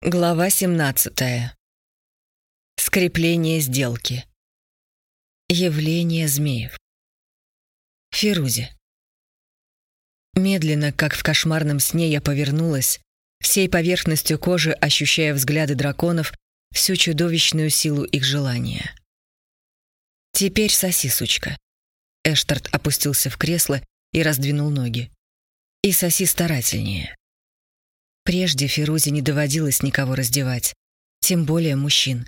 Глава 17. Скрепление сделки. Явление змеев. Фирузи. Медленно, как в кошмарном сне, я повернулась, всей поверхностью кожи ощущая взгляды драконов, всю чудовищную силу их желания. «Теперь соси, сучка». Эштарт опустился в кресло и раздвинул ноги. «И соси старательнее». Прежде Фирузе не доводилось никого раздевать, тем более мужчин.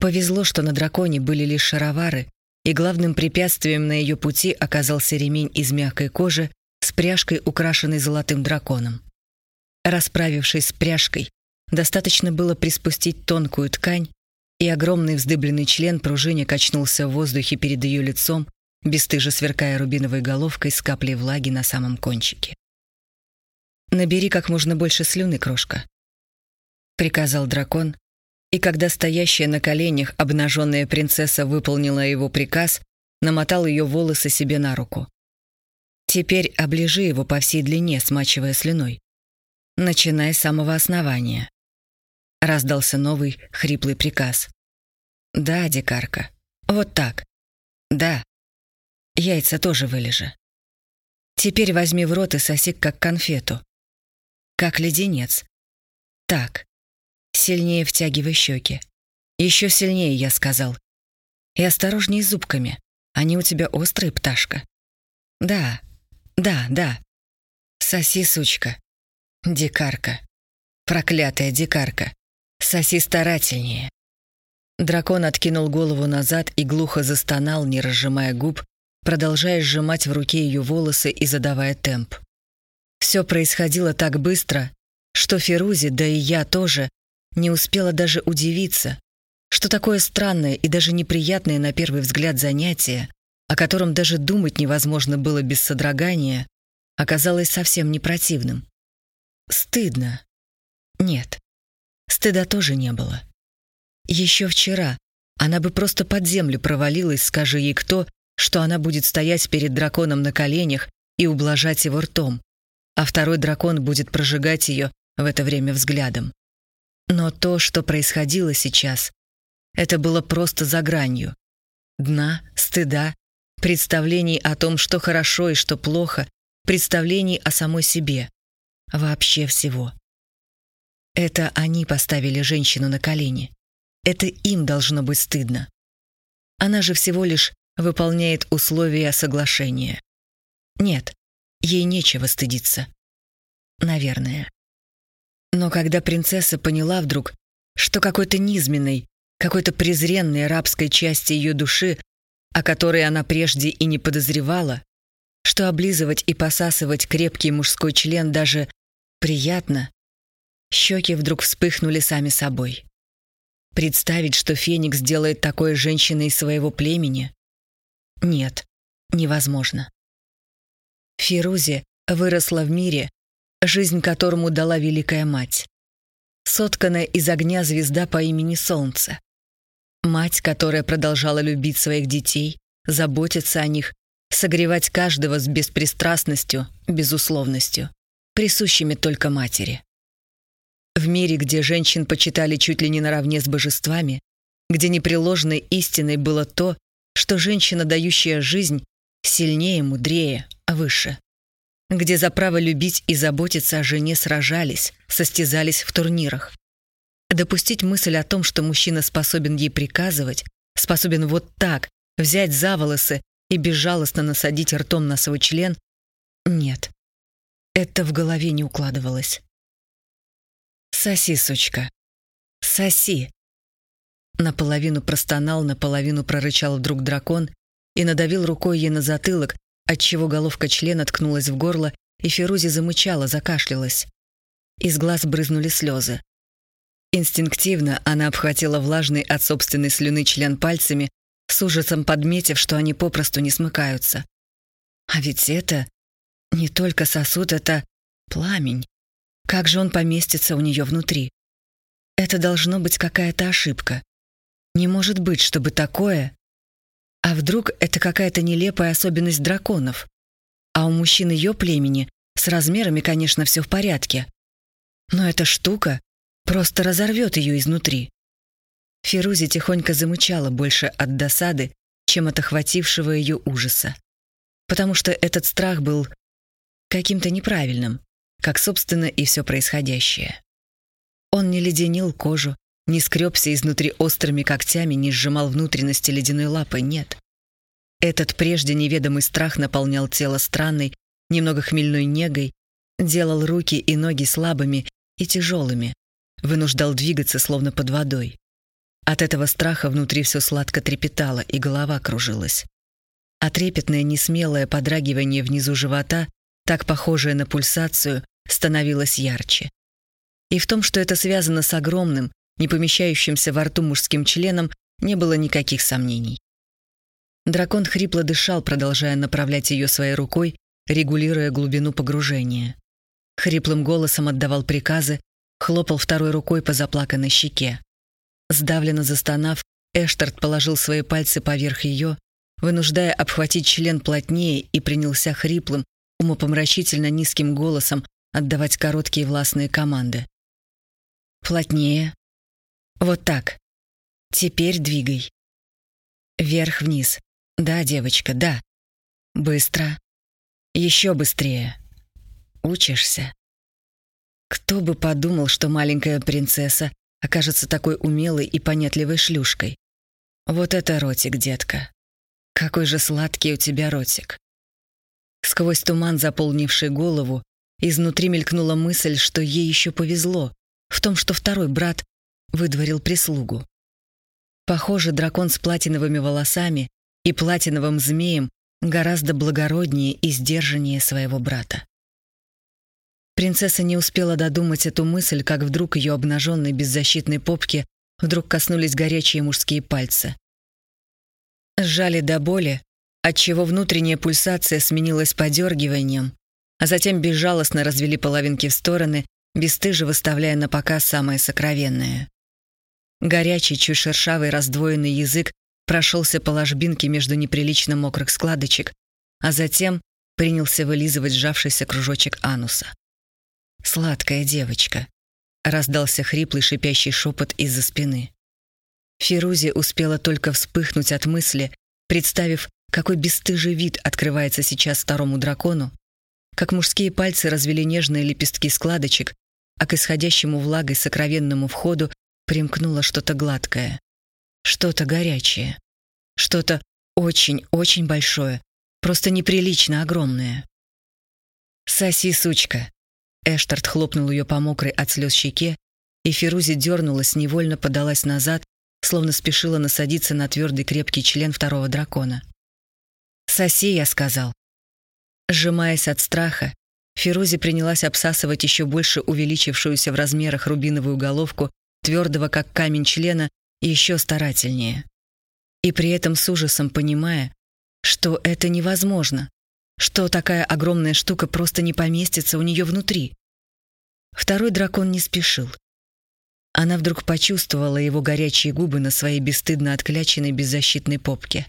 Повезло, что на драконе были лишь шаровары, и главным препятствием на ее пути оказался ремень из мягкой кожи с пряжкой, украшенной золотым драконом. Расправившись с пряжкой, достаточно было приспустить тонкую ткань, и огромный вздыбленный член пружине качнулся в воздухе перед ее лицом, бесстыже сверкая рубиновой головкой с каплей влаги на самом кончике. «Набери как можно больше слюны, крошка», — приказал дракон, и когда стоящая на коленях обнаженная принцесса выполнила его приказ, намотал ее волосы себе на руку. «Теперь оближи его по всей длине, смачивая слюной. Начинай с самого основания». Раздался новый хриплый приказ. «Да, дикарка, вот так. Да. Яйца тоже вылежи. Теперь возьми в рот и соси как конфету как леденец. Так. Сильнее втягивай щеки. Еще сильнее, я сказал. И осторожней с зубками. Они у тебя острые, пташка. Да, да, да. Соси, сучка. Дикарка. Проклятая дикарка. Соси старательнее. Дракон откинул голову назад и глухо застонал, не разжимая губ, продолжая сжимать в руке ее волосы и задавая темп. Все происходило так быстро, что Ферузи, да и я тоже, не успела даже удивиться, что такое странное и даже неприятное на первый взгляд занятие, о котором даже думать невозможно было без содрогания, оказалось совсем не противным. Стыдно. Нет, стыда тоже не было. Еще вчера она бы просто под землю провалилась, скажи ей кто, что она будет стоять перед драконом на коленях и ублажать его ртом а второй дракон будет прожигать ее в это время взглядом. Но то, что происходило сейчас, это было просто за гранью. Дна, стыда, представлений о том, что хорошо и что плохо, представлений о самой себе. Вообще всего. Это они поставили женщину на колени. Это им должно быть стыдно. Она же всего лишь выполняет условия соглашения. Нет, Ей нечего стыдиться. Наверное. Но когда принцесса поняла вдруг, что какой-то низменной, какой-то презренной рабской части ее души, о которой она прежде и не подозревала, что облизывать и посасывать крепкий мужской член даже приятно, щеки вдруг вспыхнули сами собой. Представить, что Феникс делает такое женщиной своего племени? Нет, невозможно. Фирузи выросла в мире, жизнь которому дала Великая Мать. Сотканная из огня звезда по имени Солнце. Мать, которая продолжала любить своих детей, заботиться о них, согревать каждого с беспристрастностью, безусловностью, присущими только матери. В мире, где женщин почитали чуть ли не наравне с божествами, где непреложной истиной было то, что женщина, дающая жизнь, сильнее, мудрее, выше. Где за право любить и заботиться о жене сражались, состязались в турнирах. Допустить мысль о том, что мужчина способен ей приказывать, способен вот так взять за волосы и безжалостно насадить ртом на свой член, нет. Это в голове не укладывалось. «Соси, сучка, соси!» Наполовину простонал, наполовину прорычал вдруг дракон и надавил рукой ей на затылок, отчего головка члена ткнулась в горло, и Ферузи замычала, закашлялась. Из глаз брызнули слезы. Инстинктивно она обхватила влажный от собственной слюны член пальцами, с ужасом подметив, что они попросту не смыкаются. А ведь это не только сосуд, это пламень. Как же он поместится у нее внутри? Это должно быть какая-то ошибка. Не может быть, чтобы такое а вдруг это какая-то нелепая особенность драконов? А у мужчин ее племени с размерами, конечно, все в порядке. Но эта штука просто разорвет ее изнутри. Фирузи тихонько замычала больше от досады, чем от охватившего ее ужаса. Потому что этот страх был каким-то неправильным, как, собственно, и все происходящее. Он не леденил кожу, не скребся изнутри острыми когтями, не сжимал внутренности ледяной лапой, нет. Этот прежде неведомый страх наполнял тело странной, немного хмельной негой, делал руки и ноги слабыми и тяжелыми, вынуждал двигаться, словно под водой. От этого страха внутри все сладко трепетало, и голова кружилась. А трепетное, несмелое подрагивание внизу живота, так похожее на пульсацию, становилось ярче. И в том, что это связано с огромным, не помещающимся во рту мужским членом, не было никаких сомнений. Дракон хрипло дышал, продолжая направлять ее своей рукой, регулируя глубину погружения. Хриплым голосом отдавал приказы, хлопал второй рукой по заплаканной щеке. Сдавленно застонав, Эштарт положил свои пальцы поверх ее, вынуждая обхватить член плотнее и принялся хриплым, умопомрачительно низким голосом отдавать короткие властные команды. «Плотнее. Вот так. Теперь двигай. Вверх-вниз. Да, девочка, да. Быстро. Еще быстрее. Учишься. Кто бы подумал, что маленькая принцесса окажется такой умелой и понятливой шлюшкой. Вот это ротик, детка. Какой же сладкий у тебя ротик. Сквозь туман, заполнивший голову, изнутри мелькнула мысль, что ей еще повезло в том, что второй брат выдворил прислугу. Похоже, дракон с платиновыми волосами и платиновым змеем гораздо благороднее и сдержаннее своего брата. Принцесса не успела додумать эту мысль, как вдруг ее обнаженной беззащитной попке вдруг коснулись горячие мужские пальцы. Сжали до боли, отчего внутренняя пульсация сменилась подергиванием, а затем безжалостно развели половинки в стороны, бесстыже выставляя на показ самое сокровенное. Горячий, чуть шершавый раздвоенный язык прошелся по ложбинке между неприлично мокрых складочек, а затем принялся вылизывать сжавшийся кружочек ануса. «Сладкая девочка», — раздался хриплый шипящий шепот из-за спины. Фирузи успела только вспыхнуть от мысли, представив, какой бесстыжий вид открывается сейчас второму дракону, как мужские пальцы развели нежные лепестки складочек, а к исходящему влагой сокровенному входу примкнуло что-то гладкое. Что-то горячее. Что-то очень-очень большое. Просто неприлично огромное. «Соси, сучка!» Эштарт хлопнул ее по мокрой от слез щеке, и Фирузи дернулась, невольно подалась назад, словно спешила насадиться на твердый крепкий член второго дракона. «Соси», — я сказал. Сжимаясь от страха, Фирузи принялась обсасывать еще больше увеличившуюся в размерах рубиновую головку твердого, как камень члена, и еще старательнее. И при этом с ужасом понимая, что это невозможно, что такая огромная штука просто не поместится у нее внутри. Второй дракон не спешил. Она вдруг почувствовала его горячие губы на своей бесстыдно откляченной беззащитной попке.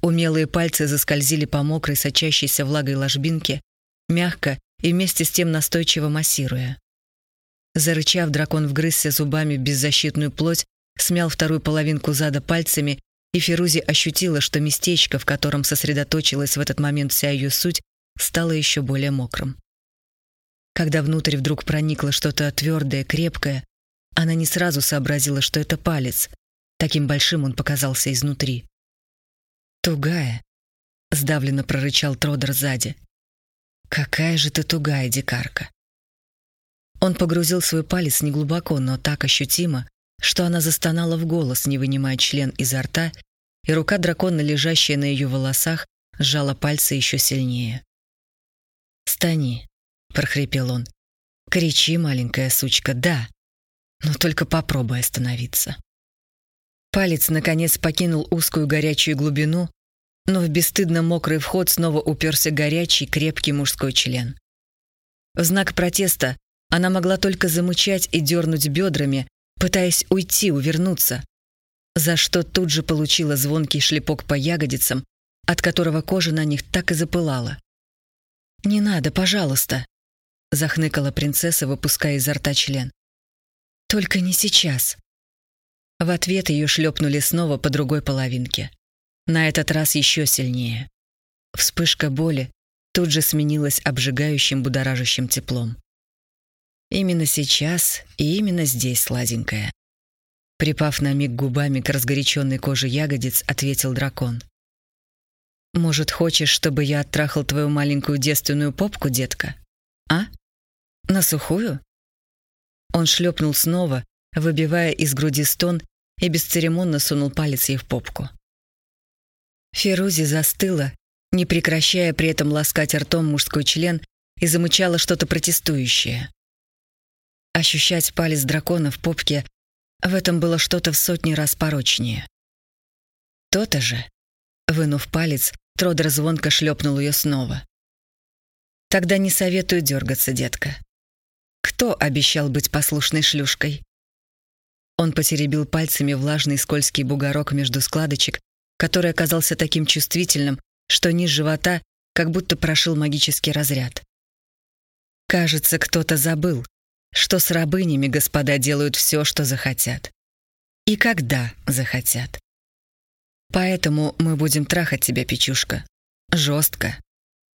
Умелые пальцы заскользили по мокрой, сочащейся влагой ложбинке, мягко и вместе с тем настойчиво массируя. Зарычав, дракон вгрызся зубами в беззащитную плоть, смял вторую половинку зада пальцами, и Ферузи ощутила, что местечко, в котором сосредоточилась в этот момент вся ее суть, стало еще более мокрым. Когда внутрь вдруг проникло что-то твердое, крепкое, она не сразу сообразила, что это палец. Таким большим он показался изнутри. «Тугая», — сдавленно прорычал Тродер сзади. «Какая же ты тугая, дикарка!» Он погрузил свой палец неглубоко, но так ощутимо, что она застонала в голос, не вынимая член изо рта, и рука дракона, лежащая на ее волосах, сжала пальцы еще сильнее. «Стани», — прохрипел он. «Кричи, маленькая сучка, да, но только попробуй остановиться». Палец, наконец, покинул узкую горячую глубину, но в бесстыдно мокрый вход снова уперся горячий, крепкий мужской член. В знак протеста она могла только замычать и дернуть бедрами, пытаясь уйти, увернуться, за что тут же получила звонкий шлепок по ягодицам, от которого кожа на них так и запылала. «Не надо, пожалуйста», — захныкала принцесса, выпуская изо рта член. Только не сейчас. В ответ ее шлепнули снова по другой половинке. На этот раз еще сильнее. Вспышка боли тут же сменилась обжигающим будоражащим теплом. Именно сейчас и именно здесь, сладенькая. Припав на миг губами к разгоряченной коже ягодиц, ответил дракон. «Может, хочешь, чтобы я оттрахал твою маленькую девственную попку, детка? А? На сухую?» Он шлепнул снова, выбивая из груди стон и бесцеремонно сунул палец ей в попку. Ферузи застыла, не прекращая при этом ласкать ртом мужской член и замычала что-то протестующее. Ощущать палец дракона в попке в этом было что-то в сотни раз порочнее. То-то же. Вынув палец, Тродер звонко шлепнул ее снова. «Тогда не советую дергаться, детка. Кто обещал быть послушной шлюшкой?» Он потеребил пальцами влажный скользкий бугорок между складочек, который оказался таким чувствительным, что низ живота как будто прошил магический разряд. Кажется, кто-то забыл, что с рабынями господа делают все, что захотят. И когда захотят. Поэтому мы будем трахать тебя, Печушка. Жестко,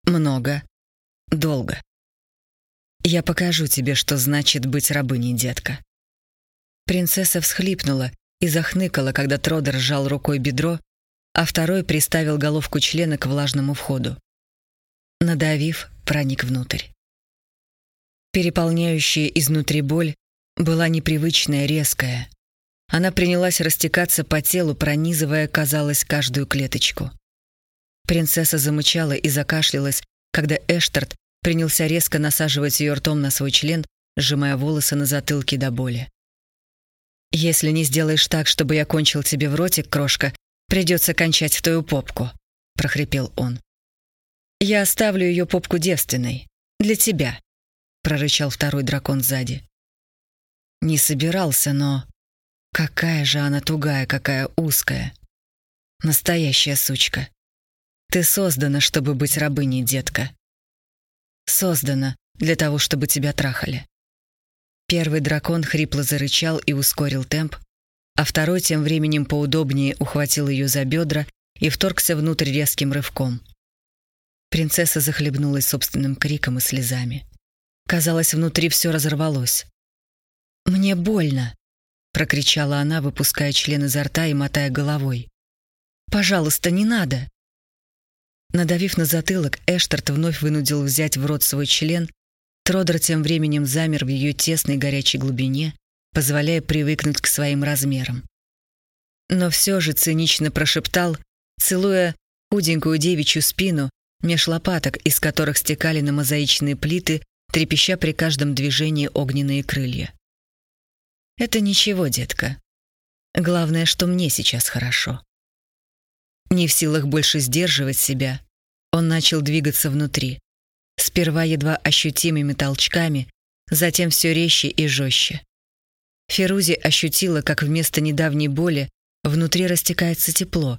много, долго. Я покажу тебе, что значит быть рабыней, детка. Принцесса всхлипнула и захныкала, когда Тродер сжал рукой бедро, а второй приставил головку члена к влажному входу. Надавив, проник внутрь. Переполняющая изнутри боль была непривычная, резкая. Она принялась растекаться по телу, пронизывая, казалось, каждую клеточку. Принцесса замычала и закашлялась, когда Эштарт принялся резко насаживать ее ртом на свой член, сжимая волосы на затылке до боли. «Если не сделаешь так, чтобы я кончил тебе в ротик, крошка, придется кончать в твою попку», — прохрипел он. «Я оставлю ее попку девственной. Для тебя прорычал второй дракон сзади. Не собирался, но... Какая же она тугая, какая узкая. Настоящая сучка. Ты создана, чтобы быть рабыней, детка. Создана для того, чтобы тебя трахали. Первый дракон хрипло зарычал и ускорил темп, а второй тем временем поудобнее ухватил ее за бедра и вторгся внутрь резким рывком. Принцесса захлебнулась собственным криком и слезами. Казалось, внутри все разорвалось. «Мне больно!» — прокричала она, выпуская член изо рта и мотая головой. «Пожалуйста, не надо!» Надавив на затылок, Эштарт вновь вынудил взять в рот свой член. Тродер тем временем замер в ее тесной горячей глубине, позволяя привыкнуть к своим размерам. Но все же цинично прошептал, целуя худенькую девичью спину меж лопаток, из которых стекали на мозаичные плиты трепеща при каждом движении огненные крылья. «Это ничего, детка. Главное, что мне сейчас хорошо». Не в силах больше сдерживать себя, он начал двигаться внутри. Сперва едва ощутимыми толчками, затем все резче и жестче. Ферузи ощутила, как вместо недавней боли внутри растекается тепло,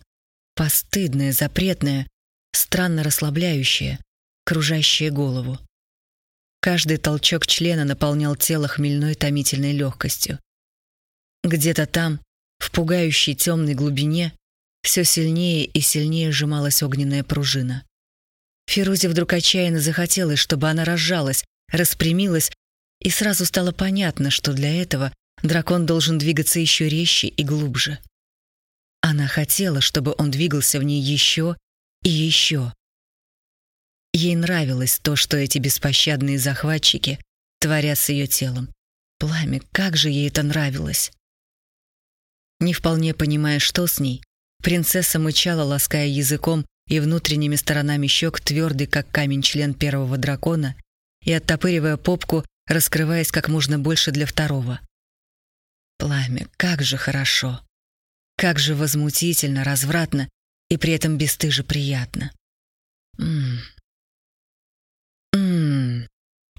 постыдное, запретное, странно расслабляющее, кружащее голову. Каждый толчок члена наполнял тело хмельной томительной легкостью. Где-то там, в пугающей темной глубине, все сильнее и сильнее сжималась огненная пружина. Фирузе вдруг отчаянно захотелось, чтобы она разжалась, распрямилась, и сразу стало понятно, что для этого дракон должен двигаться еще резче и глубже. Она хотела, чтобы он двигался в ней еще и еще. Ей нравилось то, что эти беспощадные захватчики творят с ее телом. Пламя, как же ей это нравилось! Не вполне понимая, что с ней, принцесса мычала, лаская языком и внутренними сторонами щек твердый, как камень член первого дракона, и оттопыривая попку, раскрываясь как можно больше для второго. Пламя, как же хорошо! Как же возмутительно, развратно и при этом бесстыже приятно. Ммм!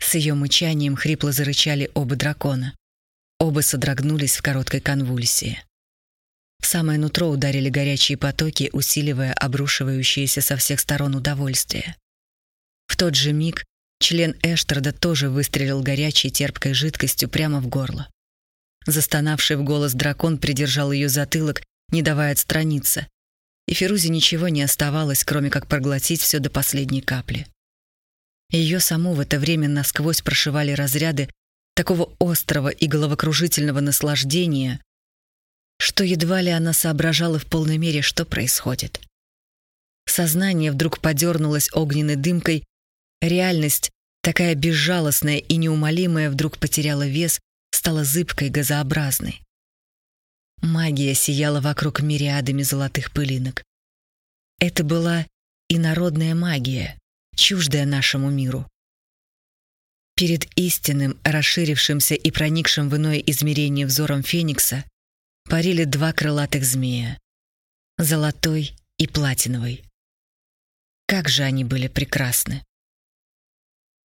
С ее мычанием хрипло зарычали оба дракона. Оба содрогнулись в короткой конвульсии. В самое нутро ударили горячие потоки, усиливая обрушивающееся со всех сторон удовольствие. В тот же миг член Эштерда тоже выстрелил горячей терпкой жидкостью прямо в горло. Застонавший в голос дракон придержал ее затылок, не давая отстраниться. И Ферузе ничего не оставалось, кроме как проглотить все до последней капли. Ее саму в это время насквозь прошивали разряды такого острого и головокружительного наслаждения, что едва ли она соображала в полной мере, что происходит. Сознание вдруг подернулось огненной дымкой, реальность, такая безжалостная и неумолимая, вдруг потеряла вес, стала зыбкой, газообразной. Магия сияла вокруг мириадами золотых пылинок. Это была инородная магия, чуждая нашему миру. Перед истинным, расширившимся и проникшим в иное измерение взором Феникса парили два крылатых змея — золотой и платиновый. Как же они были прекрасны!